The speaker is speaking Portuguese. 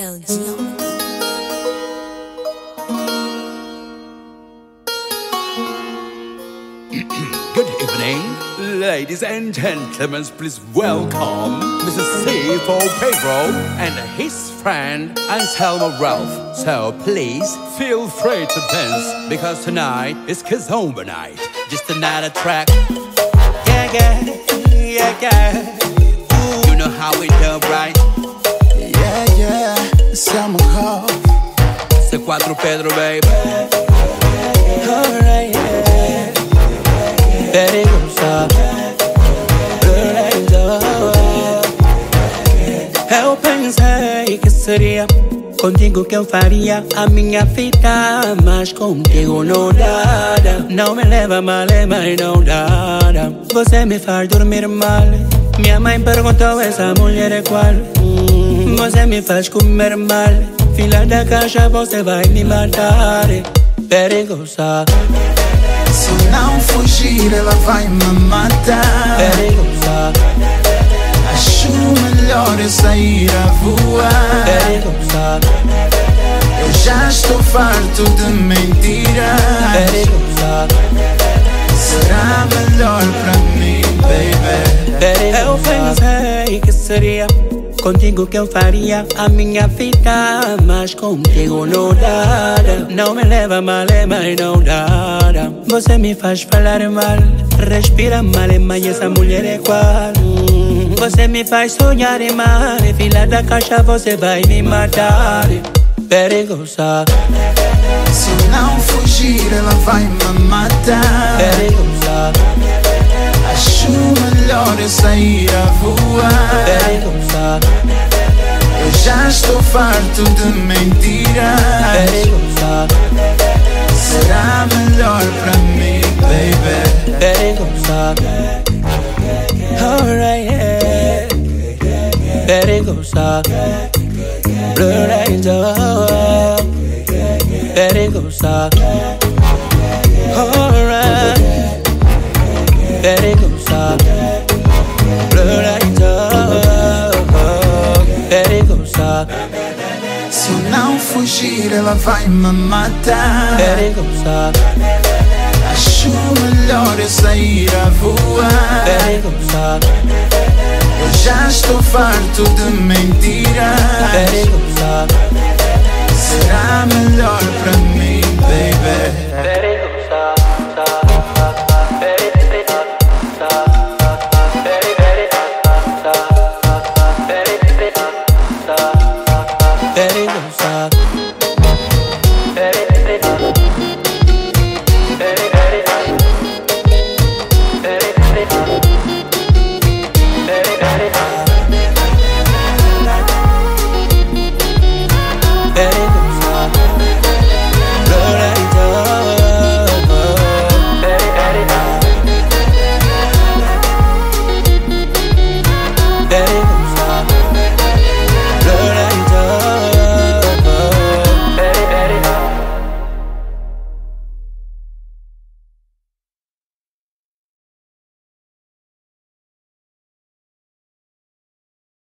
Good evening, ladies and gentlemen. Please welcome Mr. C4 Pedro and his friend Anselmo Ralph. So please feel free to dance because tonight is Kizomba night. Just another track. Yeah, yeah, yeah, yeah. You know how we C4 Pedro, baby. Eu pensei que seria contigo que eu faria a minha vida, mas contigo não dá. Não me leva mal, mas não dá. Você me faz dormir mal. Minha mãe perguntou: essa mulher é qual? Hum, você me faz comer mal. Fila da caixa, você vai me matar. Perigosa. Se não fugir, ela vai me matar. Perigosa. Acho melhor eu sair a voar. Perigosa. Eu já estou farto de mentiras. Perigosa. Será melhor pra mim, baby. Eu pensei que seria contigo que eu faria a minha vida, mas contigo não dá. Não me leva mal, mas não dá. Você me faz falar mal, respira mal, mas essa mulher é qual? Você me faz sonhar mal, fila da caixa você vai me matar. Perigosa, Se não fugir, ela vai me matar. Já estou farto de mentiras. Será melhor pra mim, baby. Perigosa. Alright, yeah. Perigosa. Blur eyes, oh. Se eu não fugir, ela vai me matar. Querem começar? Acho melhor eu sair a voar. Querem começar? Eu já estou farto de mentiras. Querem começar? Será melhor?